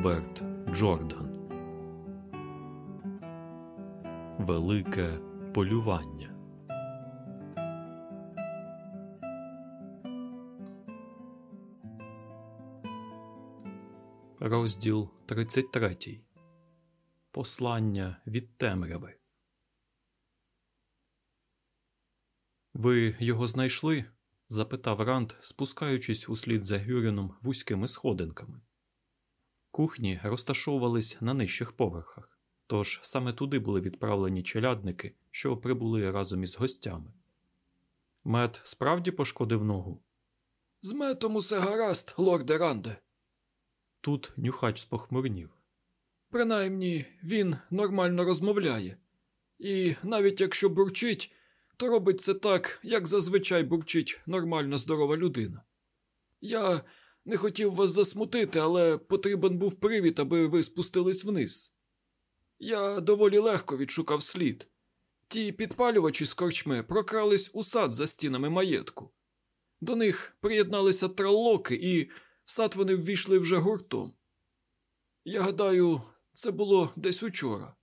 Роберт Джордан Велике полювання. Розділ 33. Послання від темряви. Ви його знайшли? запитав Ранд, спускаючись услід за Гюріном вузькими сходинками. Кухні розташовувались на нижчих поверхах, тож саме туди були відправлені челядники, що прибули разом із гостями. Мед справді пошкодив ногу. З метом усе гаразд, лорде Ранде. Тут нюхач спохмурнів. Принаймні він нормально розмовляє, і навіть якщо бурчить, то робить це так, як зазвичай бурчить нормальна здорова людина. Я не хотів вас засмутити, але потрібен був привід, аби ви спустились вниз. Я доволі легко відшукав слід. Ті підпалювачі з корчми прокрались у сад за стінами маєтку. До них приєдналися траллоки, і в сад вони ввійшли вже гуртом. Я гадаю, це було десь учора,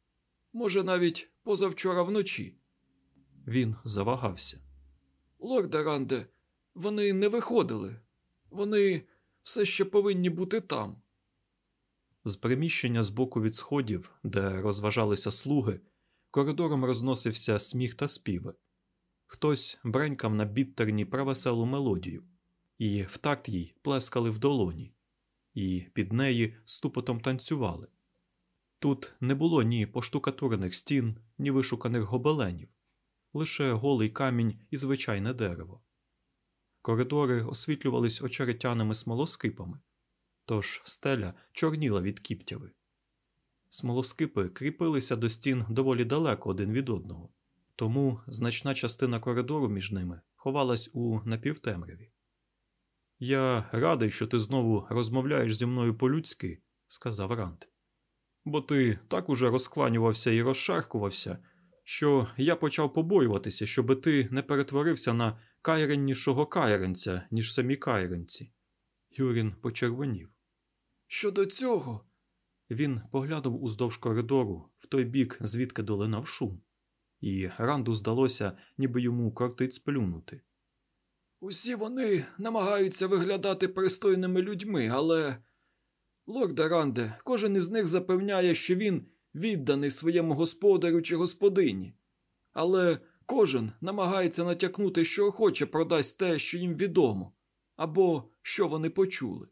може, навіть позавчора вночі. Він завагався. Лорде Ранде, вони не виходили. Вони все ще повинні бути там. З приміщення з боку від сходів, де розважалися слуги, коридором розносився сміх та співи. Хтось бренькав на біттерні правеселу мелодію, і в такт їй плескали в долоні, і під неї ступотом танцювали. Тут не було ні поштукатурених стін, ні вишуканих гобеленів, лише голий камінь і звичайне дерево. Коридори освітлювались очеретяними смолоскипами, тож стеля чорніла від кіптяви. Смолоскипи кріпилися до стін доволі далеко один від одного, тому значна частина коридору між ними ховалась у напівтемряві. Я радий, що ти знову розмовляєш зі мною по-людськи, сказав Рант. Бо ти так уже розкланювався і розшаркувався, що я почав побоюватися, щоби ти не перетворився на кайреннішого кайренця, ніж самі кайренці. Юрін почервонів. Щодо цього, Він поглянув уздовж коридору в той бік, звідки долинав шум, і Ранду здалося, ніби йому кортить сплюнути. усі вони намагаються виглядати пристойними людьми, але. Лорде Ранде, кожен із них запевняє, що він відданий своєму господарю чи господині. Але кожен намагається натякнути, що охоче продасть те, що їм відомо, або що вони почули.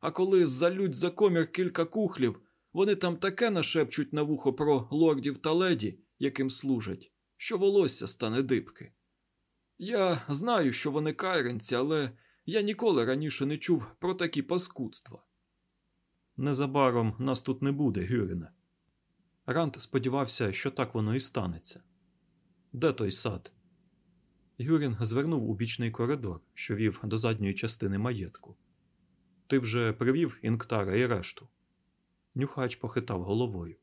А коли залють за комір кілька кухлів, вони там таке нашепчуть на вухо про лордів та леді, яким служать, що волосся стане дибки. Я знаю, що вони кайренці, але я ніколи раніше не чув про такі паскудства. Незабаром нас тут не буде, Гюріне. Рант сподівався, що так воно і станеться. Де той сад? Гюрін звернув у бічний коридор, що вів до задньої частини маєтку. Ти вже привів інктара і решту. Нюхач похитав головою.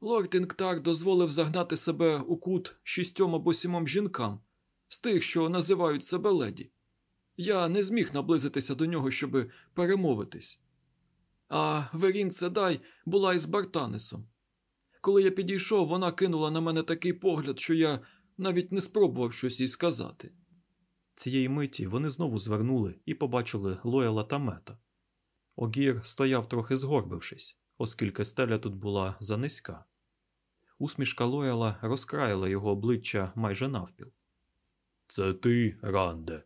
Лорд Інктар дозволив загнати себе у кут шістьом або сімом жінкам з тих, що називають себе леді. Я не зміг наблизитися до нього, щоби перемовитись. А Верін Седай була із Бартанесом. Коли я підійшов, вона кинула на мене такий погляд, що я навіть не спробував щось їй сказати. Цієї миті вони знову звернули і побачили Лояла та мета. Огір стояв трохи згорбившись, оскільки стеля тут була занизька. Усмішка Лояла розкраїла його обличчя майже навпіл. Це ти, Ранде.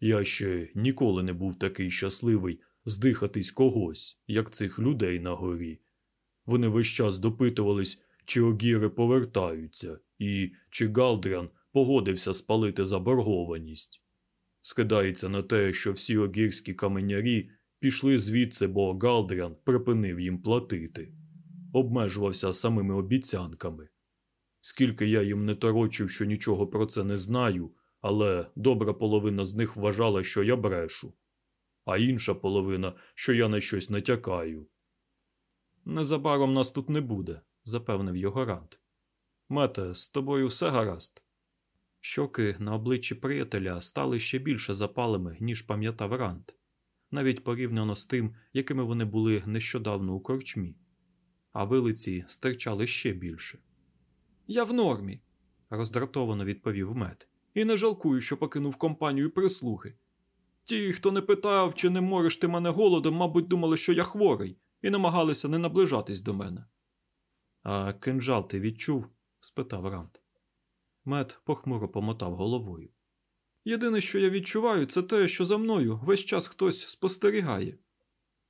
Я ще ніколи не був такий щасливий здихатись когось, як цих людей на горі. Вони весь час допитувались, чи огіри повертаються, і чи Галдрян погодився спалити заборгованість. Скидається на те, що всі огірські каменярі пішли звідси, бо Галдрян припинив їм платити, обмежувався самими обіцянками. Скільки я їм не торочив, що нічого про це не знаю, але добра половина з них вважала, що я брешу, а інша половина, що я на щось натякаю. Незабаром нас тут не буде, запевнив його Рант. Мете, з тобою все гаразд. Щоки на обличчі приятеля стали ще більше запалими, ніж пам'ятав Рант. навіть порівняно з тим, якими вони були нещодавно у корчмі, а вилиці стирчали ще більше. Я в нормі, роздратовано відповів мед. і не жалкую, що покинув компанію прислуги. Ті, хто не питав, чи не мориш ти мене голодом, мабуть, думали, що я хворий, і намагалися не наближатись до мене. А кинджал ти відчув? спитав Рант. Мед похмуро помотав головою. Єдине, що я відчуваю, це те, що за мною весь час хтось спостерігає.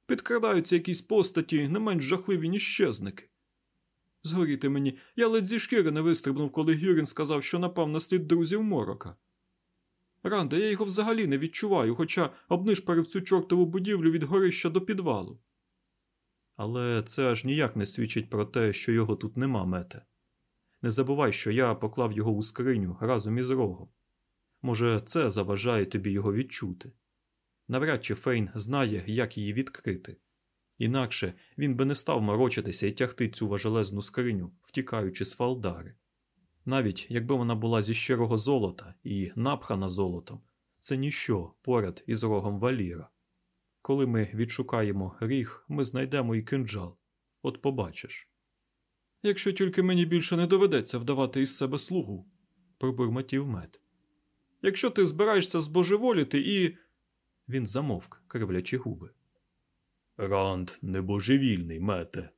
Підкрадаються якісь постаті, не менш жахливі, ніж щезники. Згоріти мені, я ледь зі шкіри не вистрибнув, коли Гюрін сказав, що напав на слід друзів морока. Ранда, я його взагалі не відчуваю, хоча обнишпарив цю чортову будівлю від горища до підвалу. Але це аж ніяк не свідчить про те, що його тут нема, мете. Не забувай, що я поклав його у скриню разом із рогом. Може, це заважає тобі його відчути. Навряд чи Фейн знає, як її відкрити. Інакше він би не став морочитися і тягти цю важелезну скриню, втікаючи з фалдари. Навіть якби вона була зі щирого золота і напхана золотом, це ніщо поряд із рогом валіра. Коли ми відшукаємо ріг, ми знайдемо і кинджал. От побачиш. Якщо тільки мені більше не доведеться вдавати із себе слугу, пробурмотів мед. Якщо ти збираєшся збожеволіти і. Він замовк, кривлячи губи. Ранд небожевільний, мете.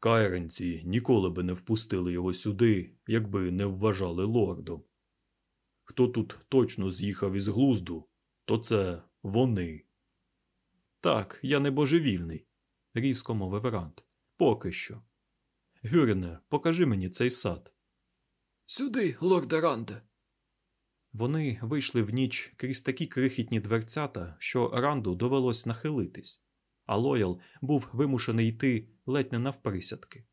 Кайренці ніколи би не впустили його сюди, якби не вважали лордом. Хто тут точно з'їхав із глузду, то це вони. Так, я не божевільний, різко мовив Ранд. Поки що. Гюріне, покажи мені цей сад. Сюди, лорде Ранде. Вони вийшли в ніч крізь такі крихітні дверцята, що Ранду довелось нахилитись, а Лоял був вимушений йти ледь не навприсядки.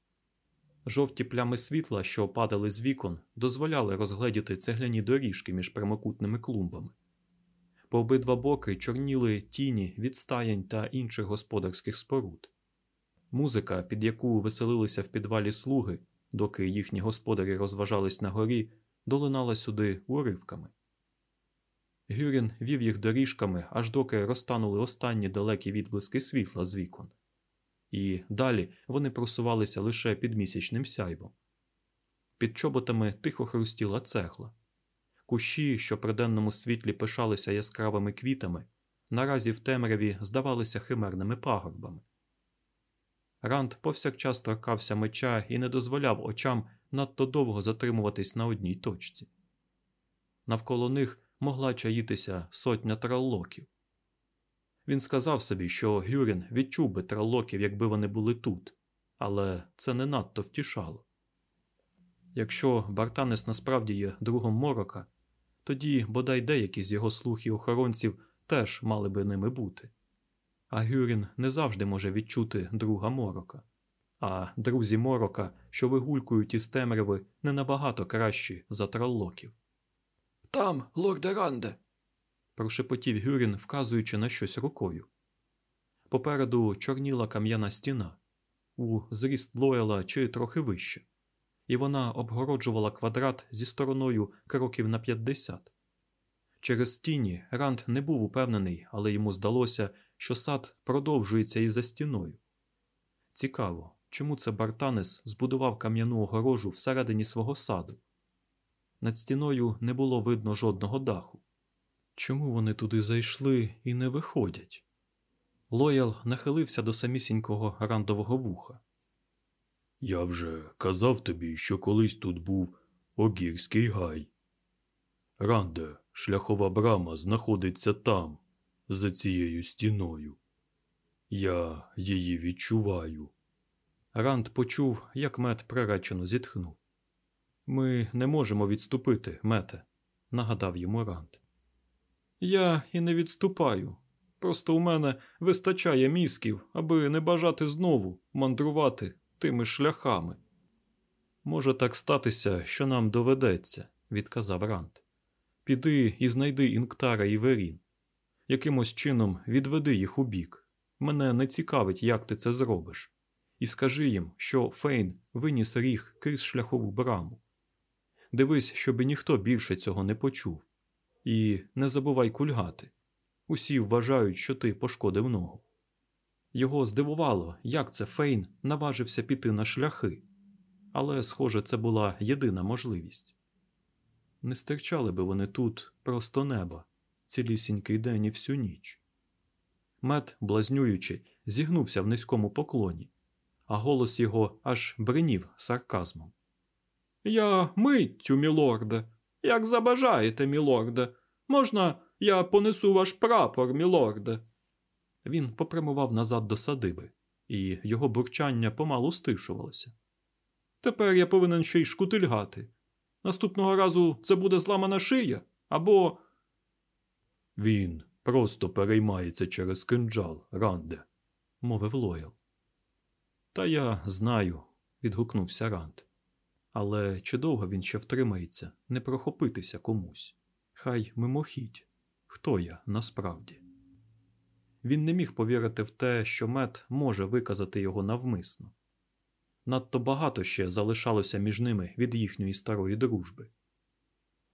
Жовті плями світла, що падали з вікон, дозволяли розгледіти цегляні доріжки між прямокутними клумбами. По обидва боки чорніли тіні від стаєнь та інших господарських споруд. Музика, під яку веселилися в підвалі слуги, доки їхні господарі розважались на горі, долинала сюди уривками. Гюрін вів їх доріжками, аж доки розтанули останні далекі відблиски світла з вікон, і далі вони просувалися лише під місячним сяйвом. Під чоботами тихо хрустіла цегла. Кущі, що при денному світлі пишалися яскравими квітами, наразі в темряві здавалися химерними пагорбами. Ранд повсякчас торкався меча і не дозволяв очам надто довго затримуватись на одній точці. Навколо них могла чаїтися сотня траллоків. Він сказав собі, що Гюрін відчув би траллоків, якби вони були тут, але це не надто втішало. Якщо Бартанес насправді є другом морока, тоді бодай деякі з його слух і охоронців теж мали би ними бути. А Гюрін не завжди може відчути друга морока. А друзі морока, що вигулькують із темряви, не набагато кращі за траллоків. Там, лорде Ранде. прошепотів Гюрін, вказуючи на щось рукою. Попереду чорніла кам'яна стіна, у зріст Лоєла чи трохи вище, і вона обгороджувала квадрат зі стороною кроків на 50. Через тіні Ранд не був упевнений, але йому здалося, що сад продовжується і за стіною. Цікаво, чому це Бартанес збудував кам'яну огорожу всередині свого саду. Над стіною не було видно жодного даху. Чому вони туди зайшли і не виходять? Лоял нахилився до самісінького рандового вуха. Я вже казав тобі, що колись тут був огірський гай. Ранде, шляхова брама знаходиться там, за цією стіною. Я її відчуваю. Ранд почув, як мед приречено зітхнув. Ми не можемо відступити, мете, нагадав йому Ранд. Я і не відступаю. Просто у мене вистачає мізків, аби не бажати знову мандрувати тими шляхами. Може так статися, що нам доведеться, відказав Ранд. Піди і знайди Інктара і Верін. Якимось чином відведи їх у бік. Мене не цікавить, як ти це зробиш. І скажи їм, що Фейн виніс ріг крізь шляхову браму. Дивись, щоби ніхто більше цього не почув. І не забувай кульгати. Усі вважають, що ти пошкодив ногу. Його здивувало, як це Фейн наважився піти на шляхи, але, схоже, це була єдина можливість. Не стирчали би вони тут просто неба, цілісінький день і всю ніч. Мед, блазнюючи, зігнувся в низькому поклоні, а голос його аж бринів сарказмом. Я миттю, мілорде, як забажаєте, мілорде. Можна я понесу ваш прапор, мілорде. Він попрямував назад до садиби, і його бурчання помалу стишувалося. Тепер я повинен ще й шкутильгати. Наступного разу це буде зламана шия або. Він просто переймається через кинджал, Ранде, мовив Лоял. Та я знаю, відгукнувся Ранд. Але чи довго він ще втримається, не прохопитися комусь? Хай мимохідь, хто я насправді. Він не міг повірити в те, що мед може виказати його навмисно. Надто багато ще залишалося між ними від їхньої старої дружби.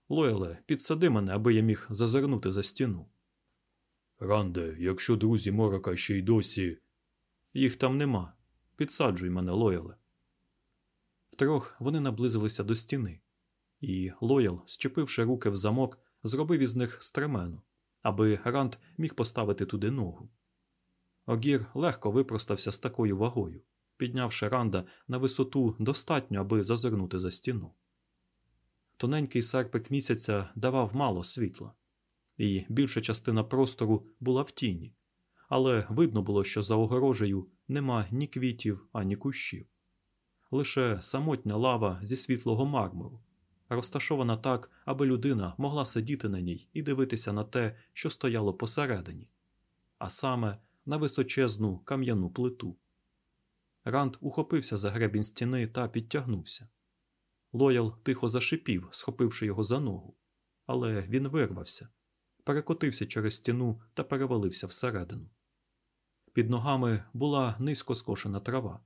Лойле, підсади мене, аби я міг зазирнути за стіну. Ранде, якщо друзі морока ще й досі. Їх там нема. Підсаджуй мене, Лойле. Втрьох вони наблизилися до стіни, і Лоял, щепивши руки в замок, зробив із них стремену, аби Ранд міг поставити туди ногу. Огір легко випростався з такою вагою, піднявши Ранда на висоту достатньо, аби зазирнути за стіну. Тоненький серпик місяця давав мало світла, і більша частина простору була в тіні, але видно було, що за огорожею нема ні квітів, ані кущів. Лише самотня лава зі світлого мармуру, розташована так, аби людина могла сидіти на ній і дивитися на те, що стояло посередині, а саме на височезну кам'яну плиту. Ранд ухопився за гребінь стіни та підтягнувся. Лоял тихо зашипів, схопивши його за ногу, але він вирвався, перекотився через стіну та перевалився всередину. Під ногами була низько скошена трава,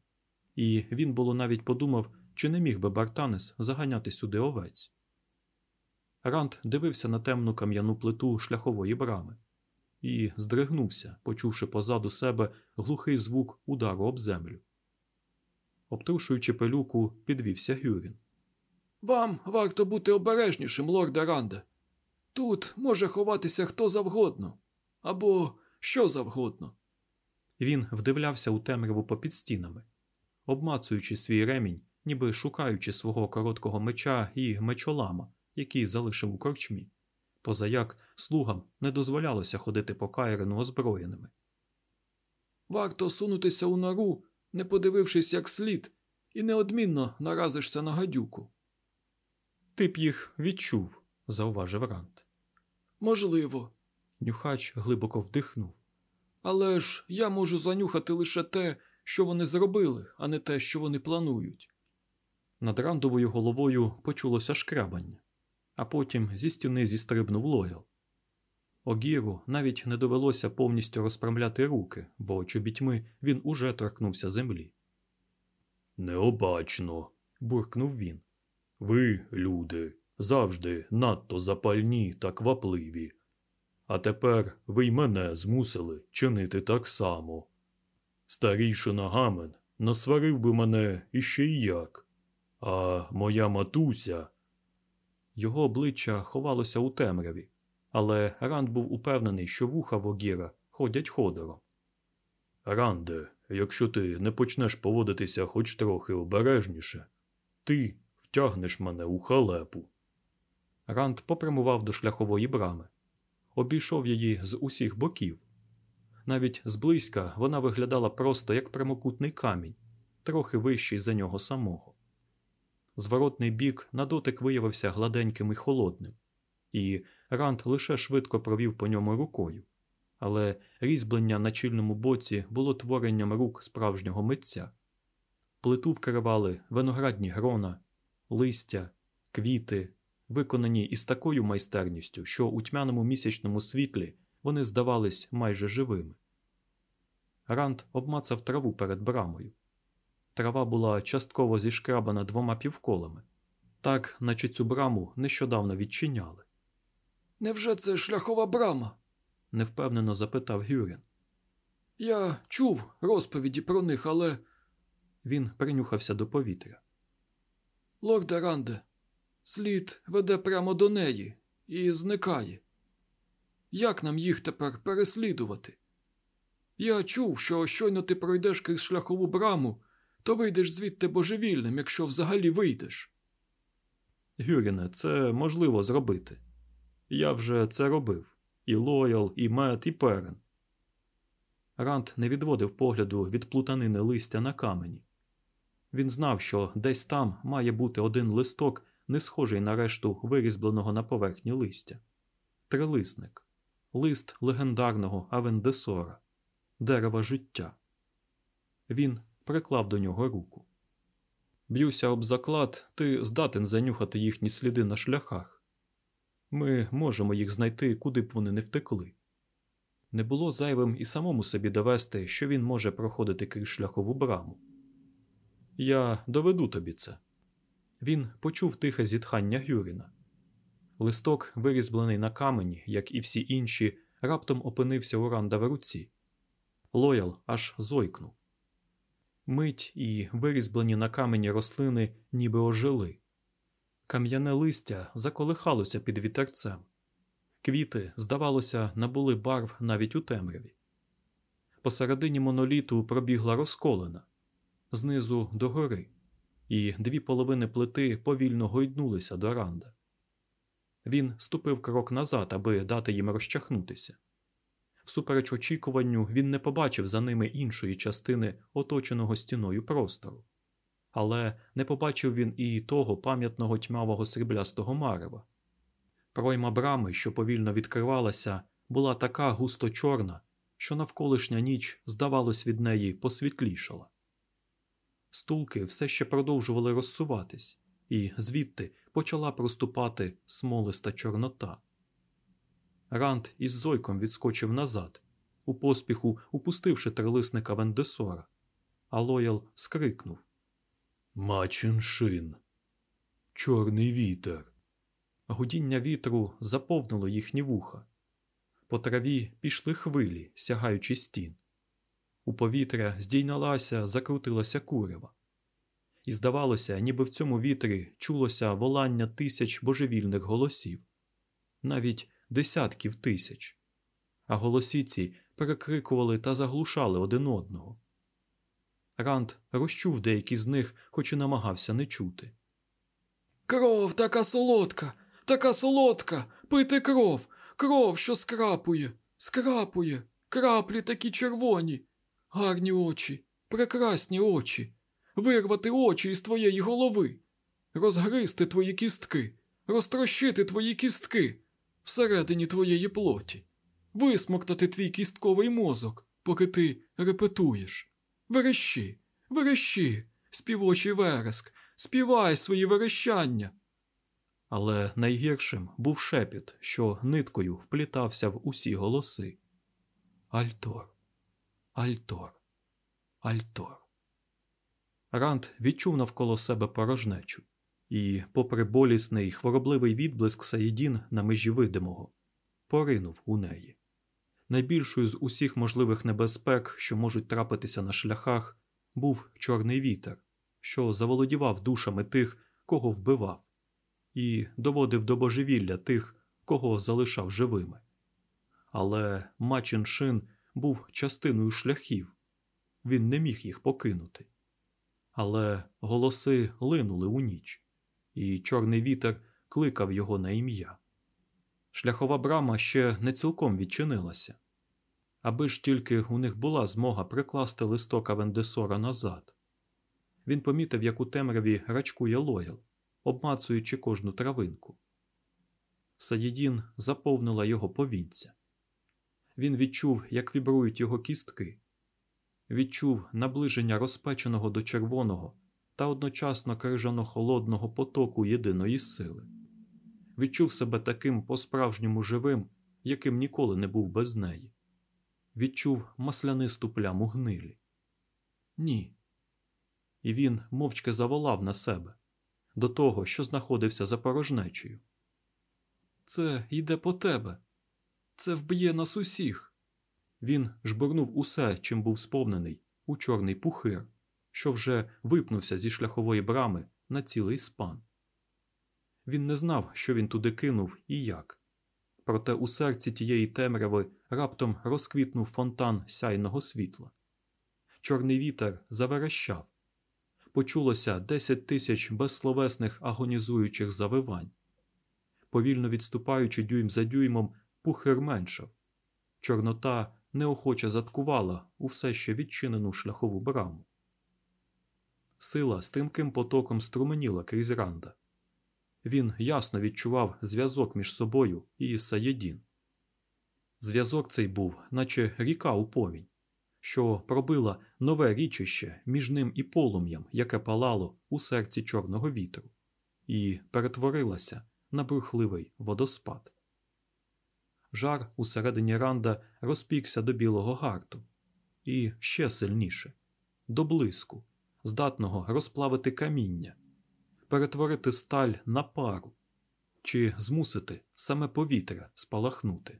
і він було навіть подумав, чи не міг би Бартанес заганяти сюди овець. Ранд дивився на темну кам'яну плиту шляхової брами і здригнувся, почувши позаду себе глухий звук удару об землю. Обтрушуючи пилюку, підвівся Гюрін. Вам варто бути обережнішим, лорде Ранде. Тут може ховатися хто завгодно або що завгодно. Він вдивлявся у темряву попід стінами, обмацуючи свій ремінь, ніби шукаючи свого короткого меча і мечолама, який залишив у корчмі, позаяк слугам не дозволялося ходити по Кайрену озброєними. Варто сунутися у нору, не подивившись як слід, і неодмінно наразишся на гадюку. Ти б їх відчув, зауважив Рант. Можливо, Нюхач глибоко вдихнув. але ж я можу занюхати лише те, що вони зробили, а не те, що вони планують. Над рандовою головою почулося шкрабання, а потім зі стіни зістрибнув лоял. Огіру навіть не довелося повністю розправляти руки, бо чобітьми він уже торкнувся землі. Необачно, буркнув він. Ви, люди, завжди надто запальні та квапливі. А тепер ви й мене змусили чинити так само. Старійшина Гамен насварив би мене іще й як. А моя матуся. Його обличчя ховалося у темряві, але Ранд був упевнений, що вуха Вогіра ходять ходором. Ранде, якщо ти не почнеш поводитися хоч трохи обережніше, ти втягнеш мене у халепу. Ранд попрямував до шляхової брами, обійшов її з усіх боків. Навіть зблизька вона виглядала просто як прямокутний камінь, трохи вищий за нього самого. Зворотний бік на дотик виявився гладеньким і холодним, і Ранд лише швидко провів по ньому рукою, але різьблення на чільному боці було творенням рук справжнього митця. Плиту вкривали виноградні грона, листя, квіти, виконані із такою майстерністю, що у тьмяному місячному світлі вони здавались майже живими. Ранд обмацав траву перед брамою. Трава була частково зішкрабана двома півколами, так, наче цю браму нещодавно відчиняли. Невже це шляхова брама? невпевнено запитав Гюрін. Я чув розповіді про них, але. Він принюхався до повітря. Лорде Ранде, слід веде прямо до неї і зникає. Як нам їх тепер переслідувати? Я чув, що щойно ти пройдеш крізь шляхову браму, то вийдеш звідти божевільним, якщо взагалі вийдеш. Гюріне, це можливо зробити. Я вже це робив і Лоял, і Мет, і Перен. Ранд не відводив погляду від плутанини листя на камені. Він знав, що десь там має бути один листок, не схожий на решту вирізбленого на поверхні листя. Трилисник, лист легендарного Авендесора, дерева життя. Він приклав до нього руку. Б'юся об заклад, ти здатен занюхати їхні сліди на шляхах. Ми можемо їх знайти, куди б вони не втекли. Не було зайвим і самому собі довести, що він може проходити крізь шляхову браму. Я доведу тобі це. Він почув тихе зітхання Гюріна. Листок, вирізблений на камені, як і всі інші, раптом опинився у ранда в руці. Лоял аж зойкнув. Мить і вирізблені на камені рослини ніби ожили. Кам'яне листя заколихалося під вітерцем. Квіти, здавалося, набули барв навіть у темряві. Посередині моноліту пробігла розколена знизу до гори, і дві половини плити повільно гойднулися до ранда. Він ступив крок назад, аби дати їм розчахнутися. Всупереч очікуванню, він не побачив за ними іншої частини оточеного стіною простору, але не побачив він і того пам'ятного тьмавого сріблястого марева. Пройма брами, що повільно відкривалася, була така густо чорна, що навколишня ніч, здавалось, від неї посвітлішала. Стулки все ще продовжували розсуватись, і звідти почала проступати смолиста чорнота. Ранд із зойком відскочив назад, у поспіху упустивши трилисника Вендесора, а Лоял скрикнув Мачин шин. Чорний вітер. Гудіння вітру заповнило їхні вуха. По траві пішли хвилі, сягаючи стін. У повітря здійнялася, закрутилася курева. І здавалося, ніби в цьому вітрі чулося волання тисяч божевільних голосів, навіть десятків тисяч, а голосіці перекрикували та заглушали один одного. Ранд розчув деякі з них, хоч і намагався не чути. Кров така солодка, така солодка, пити кров, кров, що скрапує, скрапує, краплі такі червоні, гарні очі, прекрасні очі, вирвати очі із твоєї голови, розгризти твої кістки, розтрощити твої кістки всередині твоєї плоті, висмоктати твій кістковий мозок, поки ти репетуєш. Верещи, верещи, співочий вереск, співай свої верещання. Але найгіршим був шепіт, що ниткою вплітався в усі голоси. Альтор, Альтор, Альтор. Ранд відчув навколо себе порожнечу і, попри болісний хворобливий відблиск Саїдін на межі видимого, поринув у неї. Найбільшою з усіх можливих небезпек, що можуть трапитися на шляхах, був чорний вітер, що заволодівав душами тих, кого вбивав, і доводив до божевілля тих, кого залишав живими. Але Мачин Шин був частиною шляхів, він не міг їх покинути. Але голоси линули у ніч, і чорний вітер кликав його на ім'я. Шляхова брама ще не цілком відчинилася, аби ж тільки у них була змога прикласти листока Вендесора назад. Він помітив, як у темряві рачкує лоял, обмацуючи кожну травинку. Саїдін заповнила його повінця. Він відчув, як вібрують його кістки, відчув наближення розпеченого до червоного та одночасно крижано холодного потоку єдиної сили. Відчув себе таким по-справжньому живим, яким ніколи не був без неї. Відчув маслянисту пляму гнилі. Ні. І він мовчки заволав на себе до того, що знаходився за порожнечею. Це йде по тебе. Це вб'є нас усіх. Він жбурнув усе, чим був сповнений, у чорний пухир, що вже випнувся зі шляхової брами на цілий спан. Він не знав, що він туди кинув і як. Проте у серці тієї темряви раптом розквітнув фонтан сяйного світла. Чорний вітер заверещав. Почулося десять тисяч безсловесних агонізуючих завивань. Повільно відступаючи дюйм за дюймом, пухир меншав. Чорнота неохоче заткувала у все ще відчинену шляхову браму. Сила стрімким потоком струменіла крізь ранда. Він ясно відчував зв'язок між собою і Саєдін. Зв'язок цей був, наче ріка у повінь, що пробила нове річище між ним і полум'ям, яке палало у серці чорного вітру, і перетворилася на брухливий водоспад. Жар усередині ранда розпікся до білого гарту, і ще сильніше до блиску, здатного розплавити каміння, перетворити сталь на пару чи змусити саме повітря спалахнути.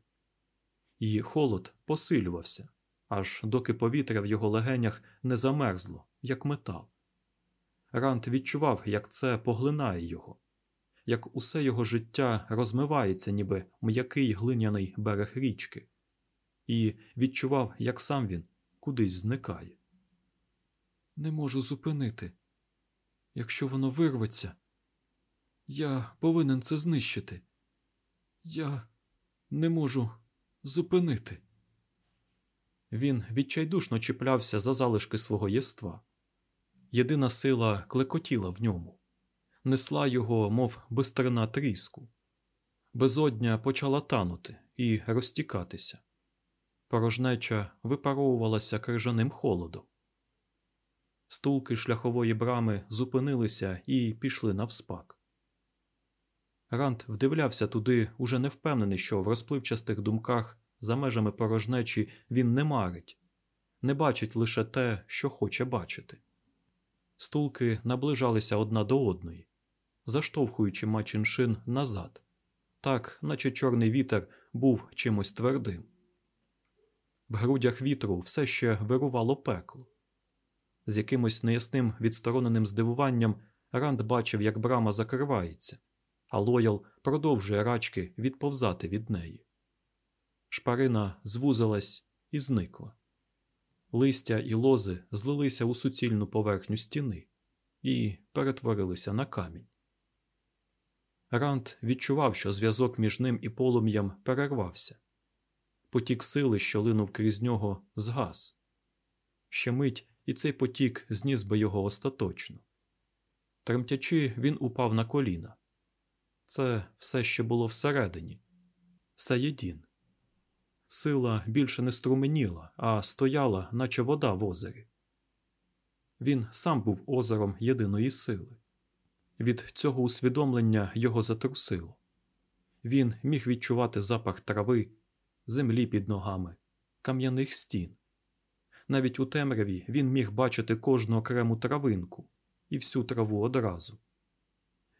І холод посилювався, аж доки повітря в його легенях не замерзло, як метал. Ранд відчував, як це поглинає його, як усе його життя розмивається, ніби м'який глиняний берег річки, і відчував, як сам він кудись зникає. Не можу зупинити. Якщо воно вирветься, я повинен це знищити. Я не можу зупинити. Він відчайдушно чіплявся за залишки свого єства. Єдина сила клекотіла в ньому, несла його, мов бистрина тріску. Безодня почала танути і розтікатися. Порожнеча випаровувалася крижаним холодом. Стулки шляхової брами зупинилися і пішли навспак. Рант вдивлявся туди, уже не впевнений, що в розпливчастих думках за межами порожнечі він не марить, не бачить лише те, що хоче бачити. Стулки наближалися одна до одної, заштовхуючи Мачіншин назад, так, наче чорний вітер був чимось твердим. В грудях вітру все ще вирувало пекло. З якимось неясним відстороненим здивуванням Ранд бачив, як брама закривається, а Лоял продовжує рачки відповзати від неї. Шпарина звузилась і зникла. Листя і лози злилися у суцільну поверхню стіни і перетворилися на камінь. Ранд відчував, що зв'язок між ним і полум'ям перервався. Потік сили, що линув крізь нього, згас. Ще мить, і цей потік зніс би його остаточно. Тремтячи, він упав на коліна. Це все ще було всередині. Саєдін. Сила більше не струменіла, а стояла, наче вода в озері. Він сам був озером єдиної сили. Від цього усвідомлення його затрусило. Він міг відчувати запах трави, землі під ногами, кам'яних стін. Навіть у темряві він міг бачити кожну окрему травинку і всю траву одразу.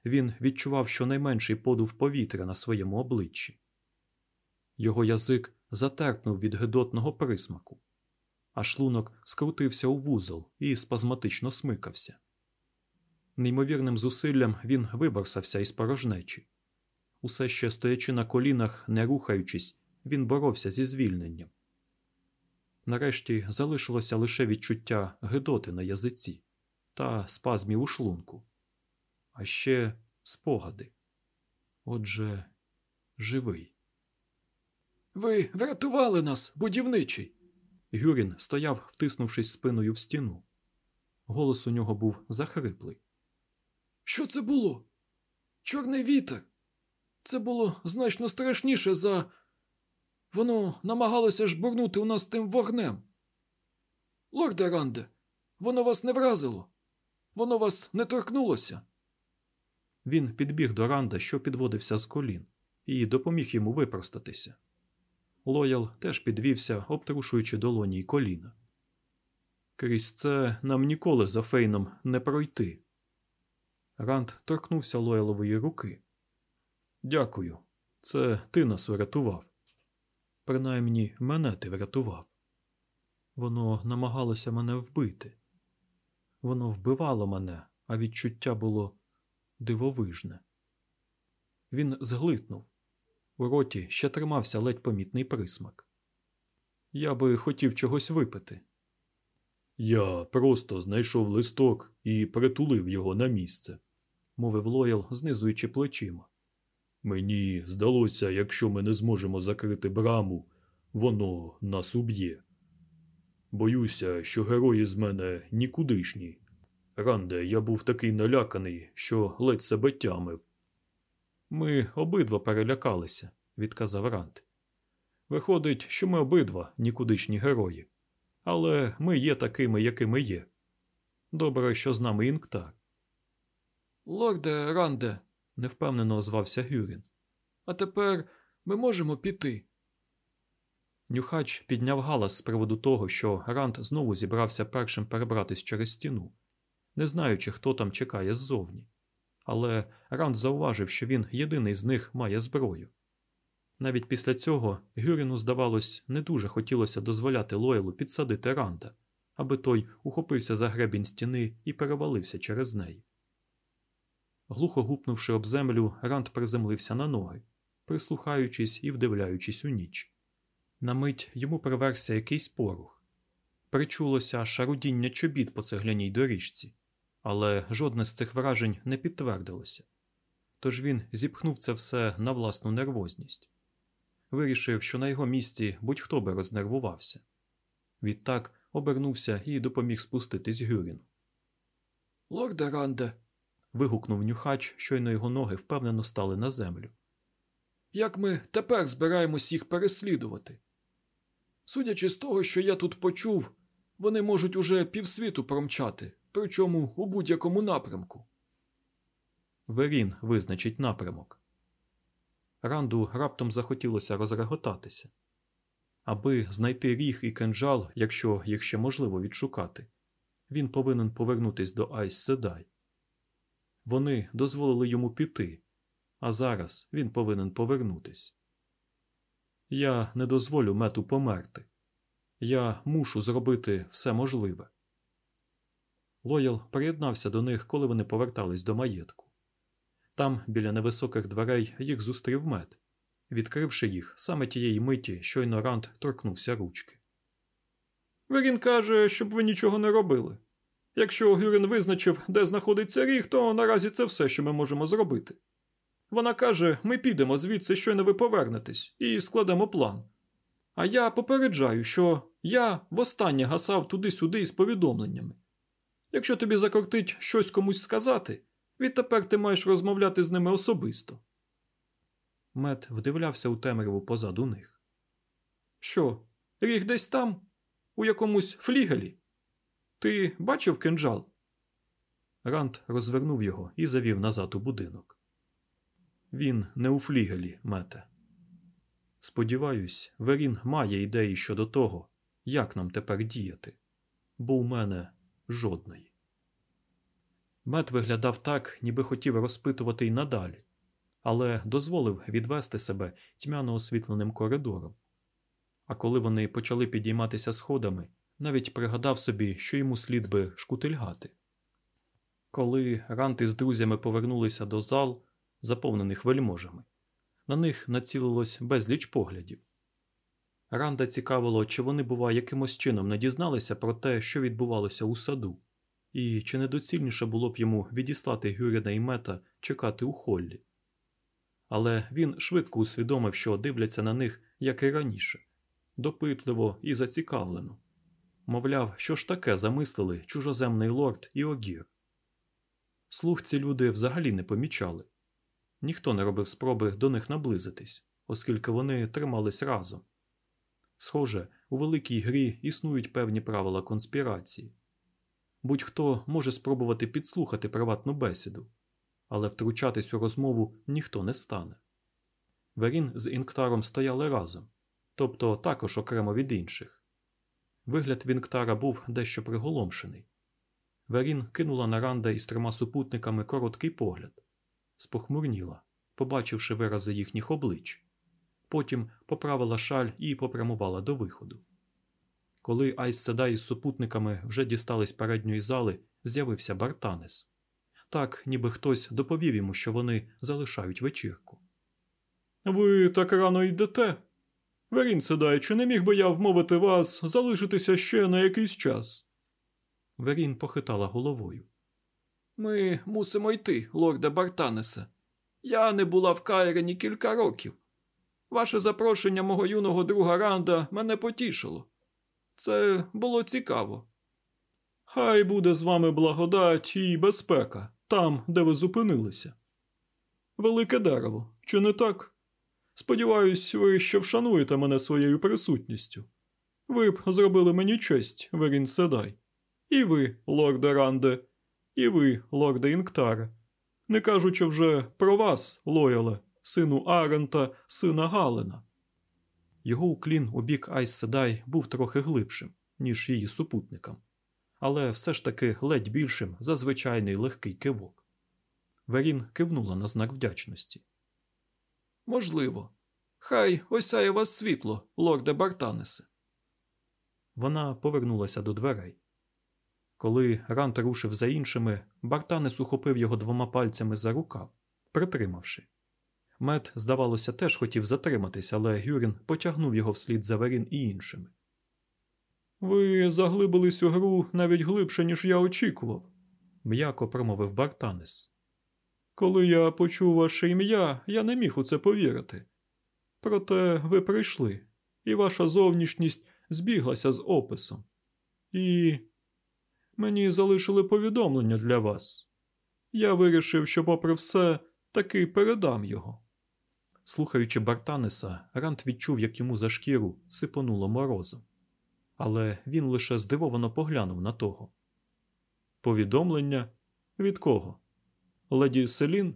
Він відчував щонайменший подув повітря на своєму обличчі. Його язик затерпнув від гидотного присмаку, а шлунок скрутився у вузол і спазматично смикався. Неймовірним зусиллям він виборсався із порожнечі. Усе ще стоячи на колінах, не рухаючись, він боровся зі звільненням. Нарешті залишилося лише відчуття гидоти на язиці та спазмів у шлунку, а ще спогади. Отже, живий. Ви врятували нас, будівничий. Гюрін стояв, втиснувшись спиною в стіну. Голос у нього був захриплий. Що це було? Чорний вітер. Це було значно страшніше за. Воно намагалося жбурнути у нас тим вогнем. Лорде Ранде, воно вас не вразило, воно вас не торкнулося. Він підбіг до Ранда, що підводився з колін, і допоміг йому випростатися. Лоял теж підвівся, обтрушуючи долоні й коліна. Крізь це нам ніколи за фейном не пройти. Ранд торкнувся Лоялової руки. Дякую, це ти нас урятував. Принаймні мене ти врятував. Воно намагалося мене вбити. Воно вбивало мене, а відчуття було дивовижне. Він зглитнув. У роті ще тримався ледь помітний присмак. Я би хотів чогось випити. Я просто знайшов листок і притулив його на місце, мовив Лоял, знизуючи плечима. Мені здалося, якщо ми не зможемо закрити браму, воно нас уб'є. Боюся, що герої з мене нікудишні. Ранде, я був такий наляканий, що ледь себе тямив. Ми обидва перелякалися, відказав Ранд. Виходить, що ми обидва нікудишні герої. Але ми є такими, якими є. Добре, що з нами Інктар. Лорде Ранде, невпевнено озвався Гюрін. А тепер ми можемо піти. Нюхач підняв галас з приводу того, що Ранд знову зібрався першим перебратись через стіну, не знаючи, хто там чекає ззовні. Але Ранд зауважив, що він єдиний з них має зброю. Навіть після цього Гюріну, здавалось, не дуже хотілося дозволяти Лойлу підсадити Ранда, аби той ухопився за гребінь стіни і перевалився через неї. Глухо гупнувши об землю, Ранд приземлився на ноги, прислухаючись і вдивляючись у ніч. На мить йому приверся якийсь порух. Причулося шарудіння чобіт по цегляній доріжці, але жодне з цих вражень не підтвердилося. Тож він зіпхнув це все на власну нервозність. Вирішив, що на його місці будь-хто би рознервувався. Відтак обернувся і допоміг спуститись Гюріну. Лорде Ранде, вигукнув нюхач, щойно його ноги впевнено стали на землю. Як ми тепер збираємось їх переслідувати? Судячи з того, що я тут почув, вони можуть уже півсвіту промчати, причому у будь-якому напрямку. Верін визначить напрямок. Ранду раптом захотілося розреготатися. Аби знайти ріг і кинджал, якщо їх ще можливо відшукати, він повинен повернутись до Айс Седай. Вони дозволили йому піти, а зараз він повинен повернутись. Я не дозволю мету померти. Я мушу зробити все можливе. Лоял приєднався до них, коли вони повертались до маєтку. Там, біля невисоких дверей, їх зустрів мед, відкривши їх саме тієї миті, щойно Ранд торкнувся ручки. Верін каже, щоб ви нічого не робили. Якщо Гюрін визначив, де знаходиться ріг, то наразі це все, що ми можемо зробити. Вона каже: ми підемо звідси, щойно ви повернетесь, і складемо план. А я попереджаю, що я востаннє гасав туди-сюди із повідомленнями. Якщо тобі закортить щось комусь сказати, відтепер ти маєш розмовляти з ними особисто. Мед вдивлявся у темряву позаду них. Що, ріг десь там, у якомусь флігелі? Ти бачив кинджал? Рант розвернув його і завів назад у будинок. Він не у флігелі, мете. Сподіваюсь, Верін має ідеї щодо того, як нам тепер діяти, бо у мене жодної. Мет виглядав так, ніби хотів розпитувати й надалі, але дозволив відвести себе тьмяно освітленим коридором. А коли вони почали підійматися сходами, навіть пригадав собі, що йому слід би шкутильгати. Коли ранти з друзями повернулися до зал, заповнених вельможами, на них націлилось безліч поглядів. Ранда цікавило, чи вони, бува, якимось чином не дізналися про те, що відбувалося у саду, і чи недоцільніше було б йому відіслати Гюріна і мета чекати у холлі. Але він швидко усвідомив, що дивляться на них, як і раніше, допитливо і зацікавлено. Мовляв, що ж таке замислили чужоземний лорд і огір. Слух ці люди взагалі не помічали. Ніхто не робив спроби до них наблизитись, оскільки вони тримались разом. Схоже, у великій грі існують певні правила конспірації. Будь-хто може спробувати підслухати приватну бесіду, але втручатись у розмову ніхто не стане. Верін з Інктаром стояли разом, тобто також окремо від інших. Вигляд Вінктара був дещо приголомшений. Верін кинула на Ранда із трьома супутниками короткий погляд, спохмурніла, побачивши вирази їхніх облич. Потім поправила шаль і попрямувала до виходу. Коли Айс Седай із супутниками вже дістались передньої зали, з'явився Бартанес. Так, ніби хтось доповів йому, що вони залишають вечірку. Ви так рано йдете? Верін Седай, чи не міг би я вмовити вас залишитися ще на якийсь час? Верін похитала головою. Ми мусимо йти, лорде Бартанесе. Я не була в Кайрені кілька років. Ваше запрошення мого юного друга Ранда мене потішило. Це було цікаво. Хай буде з вами благодать і безпека там, де ви зупинилися. Велике дерево, чи не так? Сподіваюсь, ви ще вшануєте мене своєю присутністю. Ви б зробили мені честь, Верін Седай. І ви, лорде Ранде, і ви, лорде Інктаре. Не кажучи вже про вас, Лояле, сину Арента, сина Галена. Його уклін у бік Айс Седай був трохи глибшим, ніж її супутникам, але все ж таки ледь більшим за звичайний легкий кивок. Верін кивнула на знак вдячності. Можливо. Хай осяє вас світло, лорде Бартанесе. Вона повернулася до дверей. Коли Рант рушив за іншими, Бартанес ухопив його двома пальцями за рукав, притримавши. Мед, здавалося, теж хотів затриматись, але Гюрін потягнув його вслід за Верін і іншими. Ви заглибились у гру навіть глибше, ніж я очікував, м'яко промовив Бартанес. Коли я почув ваше ім'я, я не міг у це повірити. Проте ви прийшли, і ваша зовнішність збіглася з описом. І мені залишили повідомлення для вас. Я вирішив, що, попри все, таки передам його. Слухаючи Бартанеса, Рант відчув, як йому за шкіру сипонуло морозом. Але він лише здивовано поглянув на того. Повідомлення від кого? Леді Селін?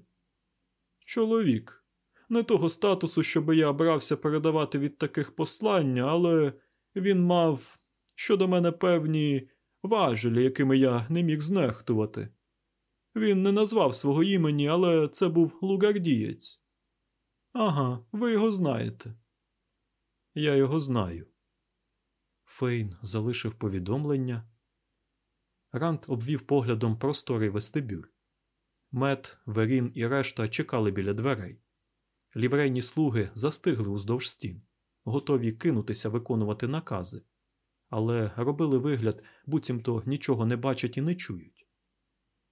Чоловік. Не того статусу, щоби я брався передавати від таких послання, але він мав щодо мене певні важелі, якими я не міг знехтувати. Він не назвав свого імені, але це був лугардієць. Ага, ви його знаєте. Я його знаю. Фейн залишив повідомлення. Рант обвів поглядом просторий вестибюль. Мет, Верін і решта чекали біля дверей. Ліврейні слуги застигли уздовж стін, готові кинутися виконувати накази, але робили вигляд, буцімто нічого не бачать і не чують.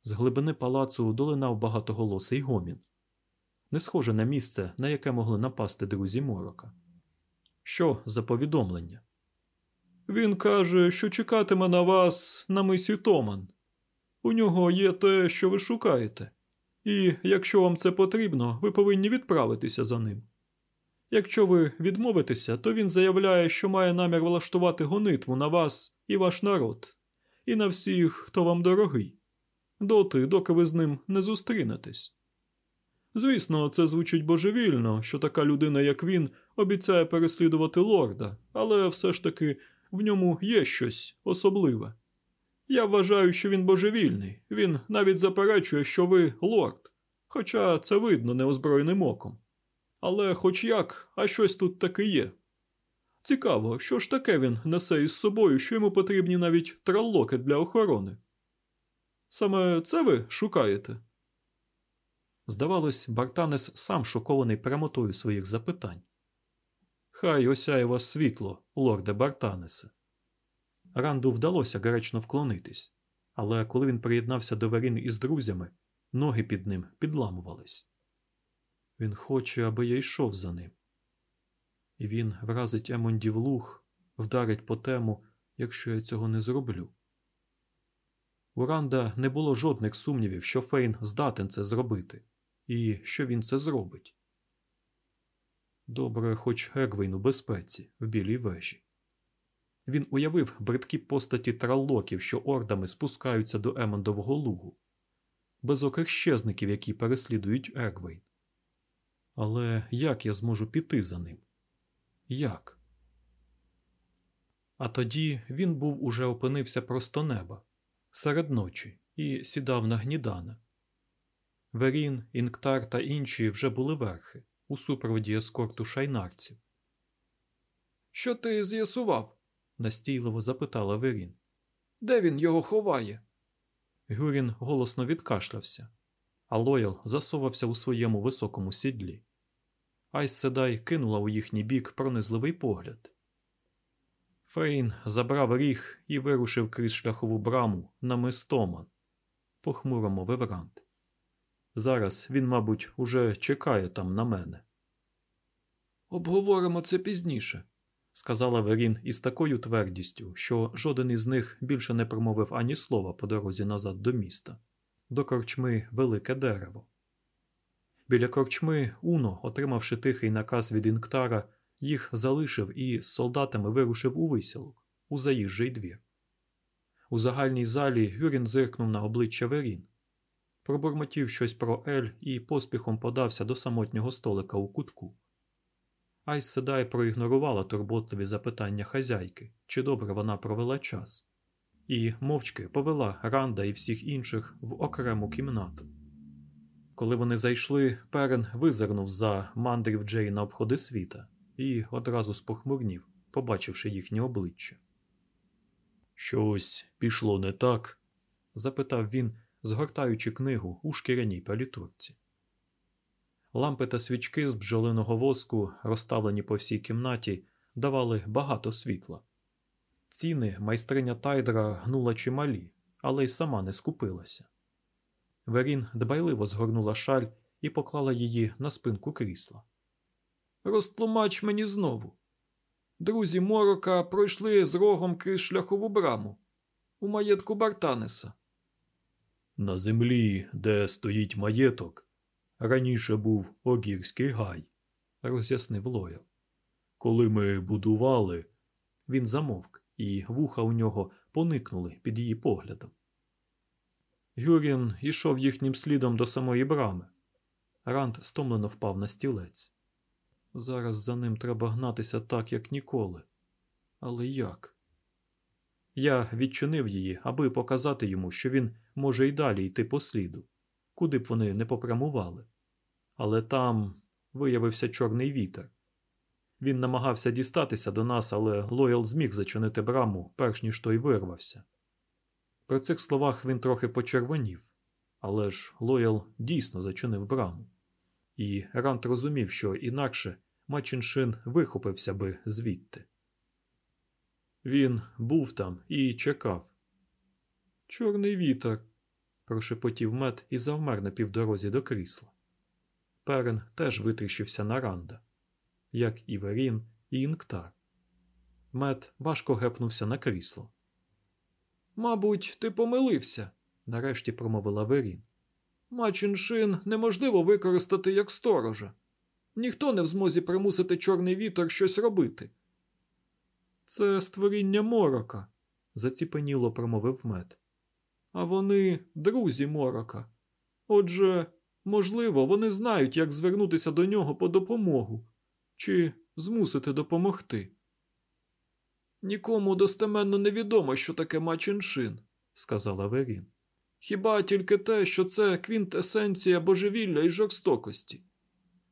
З глибини палацу долинав багатоголосий гомін, не схоже на місце, на яке могли напасти друзі морока. Що за повідомлення? Він каже, що чекатиме на вас на мисі Томан. У нього є те, що ви шукаєте, і якщо вам це потрібно, ви повинні відправитися за ним. Якщо ви відмовитеся, то він заявляє, що має намір влаштувати гонитву на вас і ваш народ, і на всіх, хто вам дорогий, доти, доки ви з ним не зустрінетесь. Звісно, це звучить божевільно, що така людина, як він, обіцяє переслідувати лорда, але все ж таки в ньому є щось особливе. Я вважаю, що він божевільний. Він навіть заперечує, що ви лорд, хоча це видно неозброєним оком. Але хоч як, а щось тут таки є. Цікаво, що ж таке він несе із собою, що йому потрібні навіть траллоки для охорони. Саме це ви шукаєте? Здавалось, Бартанес сам шокований прямотою своїх запитань. Хай осяє вас світло, лорде Бартанесе. Ранду вдалося гречно вклонитись, але коли він приєднався до Верін із друзями, ноги під ним підламувались. Він хоче, аби я йшов за ним. І він вразить Емонді в луг, вдарить по тему, якщо я цього не зроблю. У Ранда не було жодних сумнівів, що Фейн здатен це зробити, і що він це зробить. Добре, хоч Егвейн у безпеці в білій вежі. Він уявив бридкі постаті траллоків, що ордами спускаються до Емондового лугу, безоких щезників, які переслідують Егвейн. Але як я зможу піти за ним? Як? А тоді він був уже опинився просто неба серед ночі і сідав на гнідана. Верін, Інктар та інші вже були верхи, у супроводі ескорту шайнарців. Що ти з'ясував? Настійливо запитала Верін. Де він його ховає? Гюрін голосно відкашлявся, а Лоял засувався у своєму високому сідлі. Айс Седай кинула у їхній бік пронизливий погляд. Фейн забрав ріг і вирушив крізь шляхову браму на мистоман, похмуро мовив Рант. Зараз він, мабуть, уже чекає там на мене. Обговоримо це пізніше, сказала Верін із такою твердістю, що жоден із них більше не промовив ані слова по дорозі назад до міста, до корчми велике дерево. Біля корчми Уно, отримавши тихий наказ від Інгтара, їх залишив і з солдатами вирушив у висілок, у заїжджий двір. У загальній залі Гюрін зиркнув на обличчя Верін, пробурмотів щось про Ель і поспіхом подався до самотнього столика у кутку. Айс Седай проігнорувала турботливі запитання хазяйки, чи добре вона провела час, і мовчки повела Ранда і всіх інших в окрему кімнату. Коли вони зайшли, Перен визирнув за мандрів Джей на обходи світа і одразу спохмурнів, побачивши їхнє обличчя. Щось пішло не так? запитав він, згортаючи книгу у шкіряній палітурці. Лампи та свічки з бджолиного воску, розставлені по всій кімнаті, давали багато світла. Ціни майстриня Тайдра гнула чималі, але й сама не скупилася. Верін дбайливо згорнула шаль і поклала її на спинку крісла. Розтлумач мені знову. Друзі Морока пройшли з рогом крізь шляхову браму у маєтку Бартанеса. На землі, де стоїть маєток, раніше був огірський гай, роз'яснив Лоял. Коли ми будували, він замовк, і вуха у нього поникнули під її поглядом. Гюрін ішов їхнім слідом до самої брами. Ранд стомлено впав на стілець. Зараз за ним треба гнатися так, як ніколи. Але як? Я відчинив її, аби показати йому, що він може й далі йти по сліду, куди б вони не попрямували. Але там виявився чорний вітер. Він намагався дістатися до нас, але Лоял зміг зачинити браму, перш ніж той вирвався. При цих словах він трохи почервонів, але ж Лоял дійсно зачинив браму. І Рант розумів, що інакше Мачіншин вихопився би звідти. Він був там і чекав. Чорний вітер, прошепотів мед і завмер на півдорозі до крісла. Перен теж витріщився на Ранда, як і Верін, і Інктар. Мед важко гепнувся на крісло. Мабуть, ти помилився, нарешті промовила Верін. Мачіншин неможливо використати як сторожа. Ніхто не в змозі примусити чорний вітер щось робити. Це створіння морока, заціпеніло промовив мед. А вони друзі морока. Отже, можливо, вони знають, як звернутися до нього по допомогу чи змусити допомогти. Нікому достеменно невідомо, що таке Мачіншин, сказала Верін. Хіба тільки те, що це квінтесенція божевілля і жорстокості.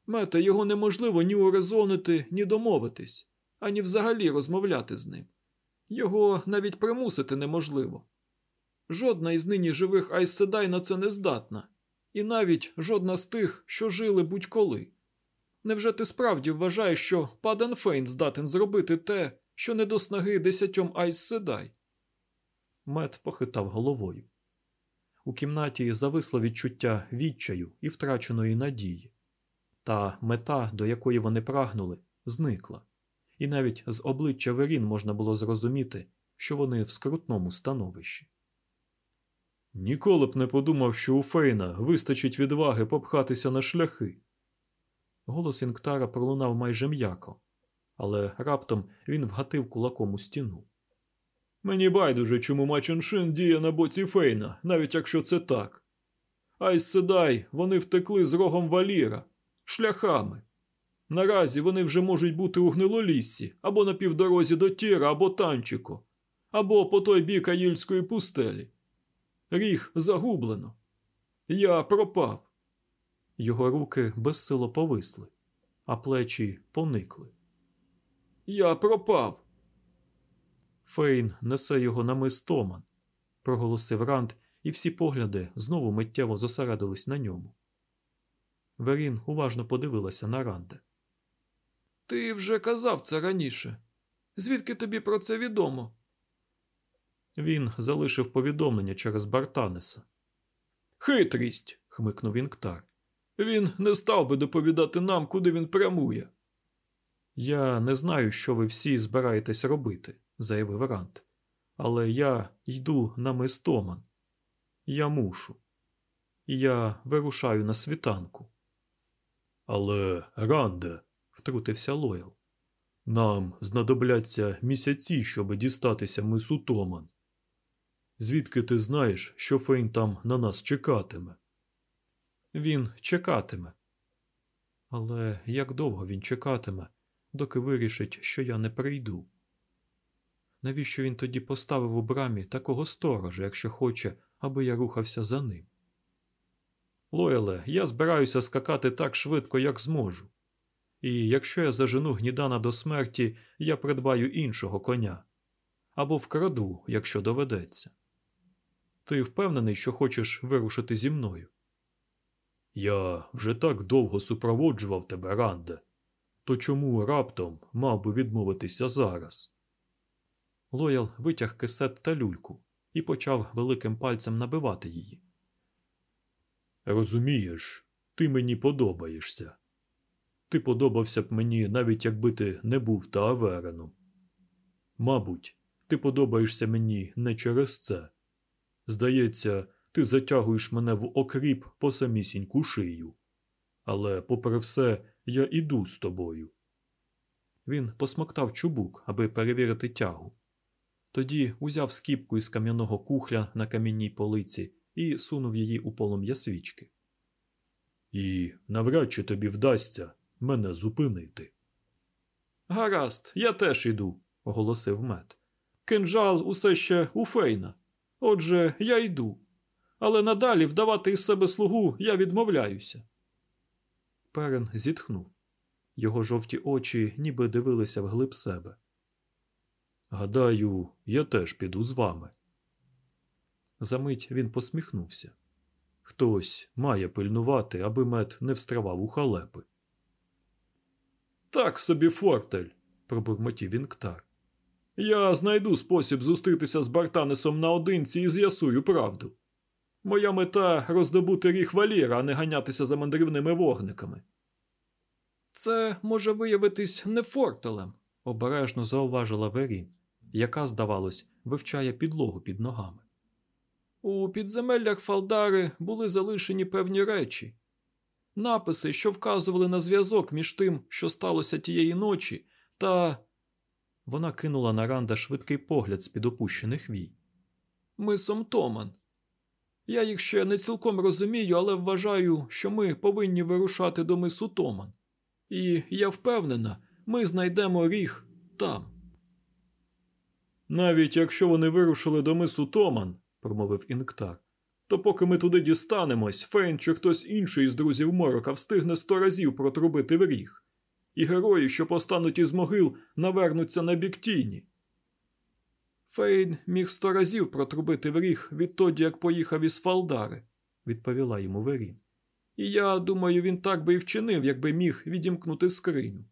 Мете, його неможливо ні урезонити, ні домовитись, ані взагалі розмовляти з ним. Його навіть примусити неможливо. Жодна із нині живих Айсседай на це не здатна, і навіть жодна з тих, що жили будь-коли. Невже ти справді вважаєш, що Паденфейн здатен зробити те, що не до снаги десятьом Айсседай? Мед похитав головою. У кімнаті зависло відчуття відчаю і втраченої надії. Та мета, до якої вони прагнули, зникла, і навіть з обличчя Верін можна було зрозуміти, що вони в скрутному становищі. Ніколи б не подумав, що у Фейна вистачить відваги попхатися на шляхи. Голос Інктара пролунав майже м'яко, але раптом він вгатив кулаком у стіну. Мені байдуже, чому Маченшин діє на боці Фейна, навіть якщо це так. Айс Седай, вони втекли з рогом валіра, шляхами. Наразі вони вже можуть бути у гнилоліссі, або на півдорозі до Тіра, або Танчико, або по той бік Аїльської пустелі. Ріг загублено. Я пропав. Його руки безсило повисли. а плечі поникли. Я пропав. Фейн несе його на мис Томан, проголосив Ранд, і всі погляди знову миттєво зосередились на ньому. Верін уважно подивилася на Ранде. Ти вже казав це раніше. Звідки тобі про це відомо? Він залишив повідомлення через Бартанеса. Хитрість. хмикнув Інктар. Він не став би доповідати нам, куди він прямує. Я не знаю, що ви всі збираєтесь робити, заявив Рант. Але я йду на мис Томан. Я мушу. Я вирушаю на світанку. Але, Ранде, втрутився Лоял, нам знадобляться місяці, щоб дістатися мису Томан. Звідки ти знаєш, що Фейн там на нас чекатиме? Він чекатиме. Але як довго він чекатиме, доки вирішить, що я не прийду? Навіщо він тоді поставив у брамі такого сторожа, якщо хоче, аби я рухався за ним? Лойле, я збираюся скакати так швидко, як зможу. І якщо я зажену гнідана до смерті, я придбаю іншого коня або вкраду, якщо доведеться. Ти впевнений, що хочеш вирушити зі мною? Я вже так довго супроводжував тебе, Ранде. То чому раптом мав би відмовитися зараз? Лоял витяг кисет та люльку і почав великим пальцем набивати її. Розумієш, ти мені подобаєшся. Ти подобався б мені, навіть якби ти не був Таавереном. Мабуть, ти подобаєшся мені не через це. Здається, ти затягуєш мене в окріп по самісіньку шию. Але, попри все, я іду з тобою. Він посмоктав чубук, аби перевірити тягу. Тоді узяв скіпку із кам'яного кухля на кам'яній полиці і сунув її у полум'я свічки. І навряд чи тобі вдасться мене зупинити. Гаразд, я теж іду, оголосив мед. Кинжал усе ще у фейна. Отже, я йду. Але надалі вдавати із себе слугу я відмовляюся. Перен зітхнув. Його жовті очі ніби дивилися вглиб себе. Гадаю, я теж піду з вами. Замить він посміхнувся. Хтось має пильнувати, аби мед не встравав у халепи. Так собі, фортель, пробурмотів Інктар. Я знайду спосіб зустрітися з Бартанесом наодинці і з'ясую правду. Моя мета роздобути ріг валіра, а не ганятися за мандрівними вогниками. Це може виявитись не фортелем, обережно зауважила Верін, яка, здавалось, вивчає підлогу під ногами. У підземеллях Фалдари були залишені певні речі, написи, що вказували на зв'язок між тим, що сталося тієї ночі, та. Вона кинула на Ранда швидкий погляд з під опущених вій. Мисом Томан. Я їх ще не цілком розумію, але вважаю, що ми повинні вирушати до мису Томан. І я впевнена, ми знайдемо ріг там. Навіть якщо вони вирушили до мису Томан, промовив Інктар, то поки ми туди дістанемось, Фейн чи хтось інший з друзів Морока встигне сто разів протрубити в ріг, і герої, що постануть із могил, навернуться на бік тіні. Фейн міг сто разів протрубити в ріг відтоді, як поїхав із Фалдари, відповіла йому Верін. І я думаю, він так би і вчинив, якби міг відімкнути скриню.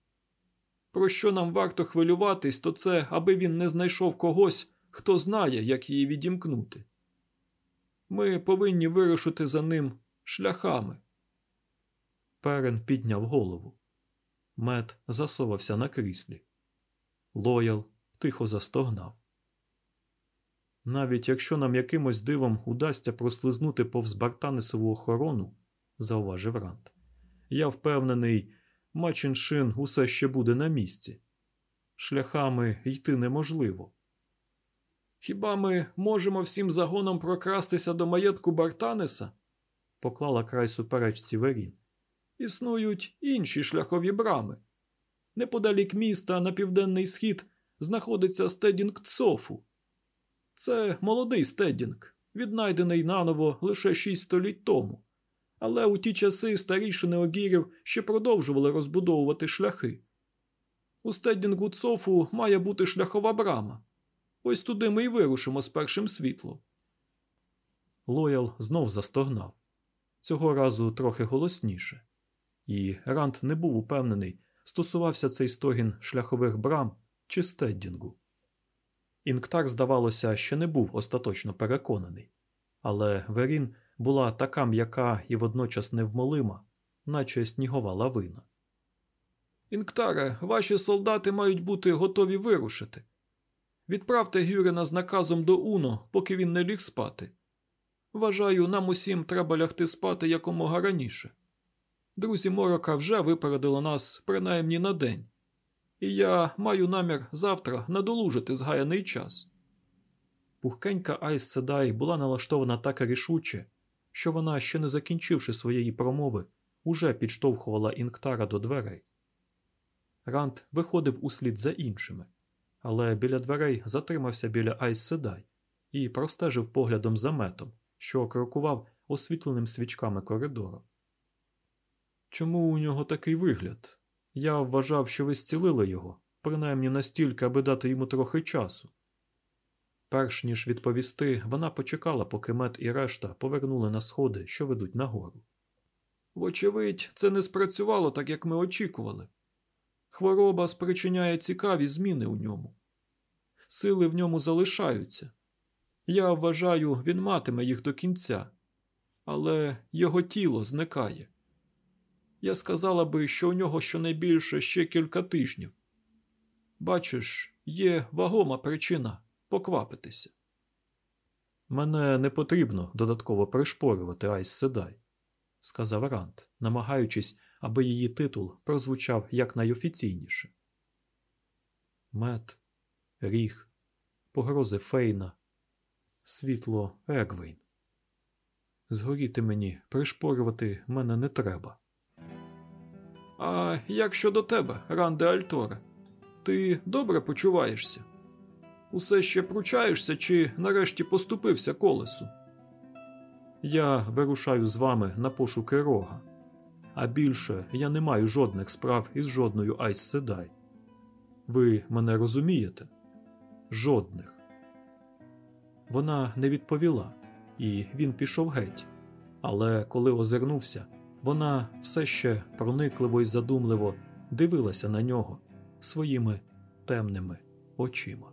Про що нам варто хвилюватись, то це, аби він не знайшов когось, хто знає, як її відімкнути. Ми повинні вирушити за ним шляхами. Перен підняв голову. Мед засовався на кріслі. Лоял тихо застогнав. Навіть якщо нам якимось дивом удасться прослизнути повз Бартанесову охорону, зауважив Рант, я впевнений, Мачіншин усе ще буде на місці. Шляхами йти неможливо. Хіба ми можемо всім загоном прокрастися до маєтку Бартанеса? поклала край суперечці Верін. Існують інші шляхові брами. Неподалік міста на південний схід знаходиться стедінг Цофу. Це молодий стедінг, віднайдений наново лише шість століть тому. Але у ті часи старішини огірів ще продовжували розбудовувати шляхи. У Стедінгу Цофу має бути шляхова брама. Ось туди ми й вирушимо з першим світлом. Лоял знов застогнав, цього разу трохи голосніше, і Рант не був упевнений, стосувався цей стогін шляхових брам чи стеддінгу. Інктар, здавалося, що не був остаточно переконаний, але Верін була така м'яка і водночас невмолима, наче снігова лавина. Інктаре, ваші солдати мають бути готові вирушити. Відправте Гюрена з наказом до Уно, поки він не ліг спати. Вважаю, нам усім треба лягти спати якомога раніше. Друзі Морока вже випередили нас принаймні на день, і я маю намір завтра надолужити згаяний час. Пухкенька Айс Седай була налаштована так рішуче, що вона, ще не закінчивши своєї промови, уже підштовхувала Інктара до дверей. Рант виходив услід за іншими, але біля дверей затримався біля Айс Седай і простежив поглядом за метом, що крокував освітленим свічками коридором. Чому у нього такий вигляд? Я вважав, що ви зцілили його, принаймні настільки, аби дати йому трохи часу. Перш ніж відповісти, вона почекала, поки мед і решта повернули на сходи, що ведуть нагору. Вочевидь, це не спрацювало так, як ми очікували. Хвороба спричиняє цікаві зміни у ньому. Сили в ньому залишаються. Я вважаю, він матиме їх до кінця, але його тіло зникає. Я сказала би, що у нього щонайбільше ще кілька тижнів. Бачиш, є вагома причина поквапитися. Мене не потрібно додатково пришпорювати Айс Седай, сказав Рант, намагаючись, аби її титул прозвучав якнайофіційніше. Мет, ріг, погрози Фейна, світло Егвейн. Згоріти мені, пришпорювати мене не треба. А як щодо тебе, Ранде Альторе? Ти добре почуваєшся? Усе ще пручаєшся чи нарешті поступився колесу? Я вирушаю з вами на пошуки рога, а більше я не маю жодних справ із жодною Айс Седай. Ви мене розумієте? Жодних. Вона не відповіла, і він пішов геть. Але коли озирнувся, вона все ще проникливо і задумливо дивилася на нього своїми темними очима.